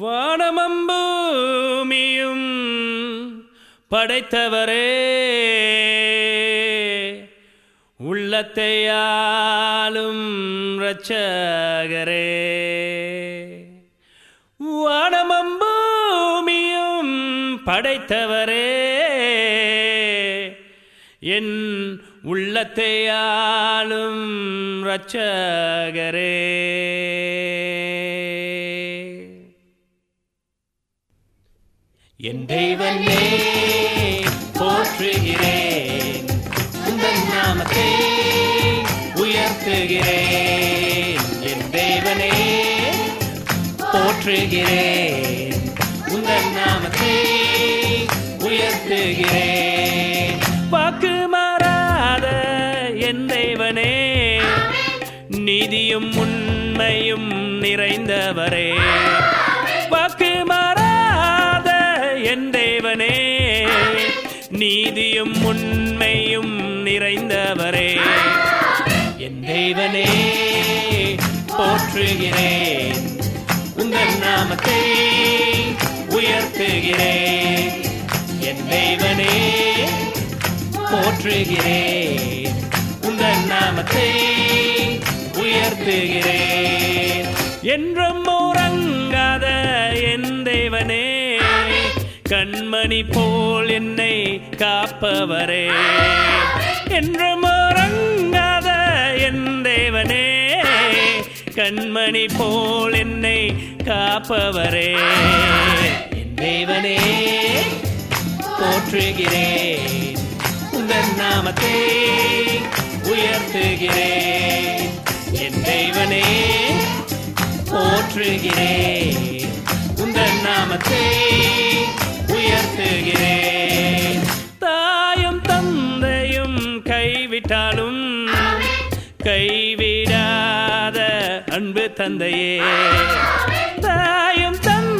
வானமம்பூமியும் படைத்தவரே. உள்ளத்தை ஆளும் இரட்சகரே. வானமம்பூமியும் படைத்தவரே. என் உள்ளத்தை ஆளும் இரட்சகரே. என் தெய்வனே போற்றுகிறேன். உந்தன் நாமத்தை உயர்த்துகிறேன். என் தேவனே போற்றுகிறேன். உந்தன் நாமத்தை உயர்த்துகிறேன். வாக்கு மாறாத என் தேவனே நீதியும் உண்மையும் நிறைந்தவரே. வாக்கு தேவனே நீதியும் உண்மையும் நிறைந்தவரே. என் தேவனே போற்றுகிறேன். உங்கள் நாமத்தை உயர்த்துகிறேன். என் தேவனே போற்றுகிறேன். உங்கள் நாமத்தை உயர்த்துகிறேன். என்றும் உறங்காத கண்மணி போல் என்னை காப்பவரே. என்றும் உறங்காத என் தேவனே கண்மணி போல் என்னை காப்பவரே. என் தேவனே போற்றுகிறேன் உங்கள் நாமத்தை உயர்த்துகிறேன். என் தெய்வனே போற்றுகிறேன் உங்கள் நாமத்தை உயர்த்துகிறேன். தாயும் தந்தையும் கைவிட்டாலும் கைவிடாத அன்பு தந்தையே. தாய்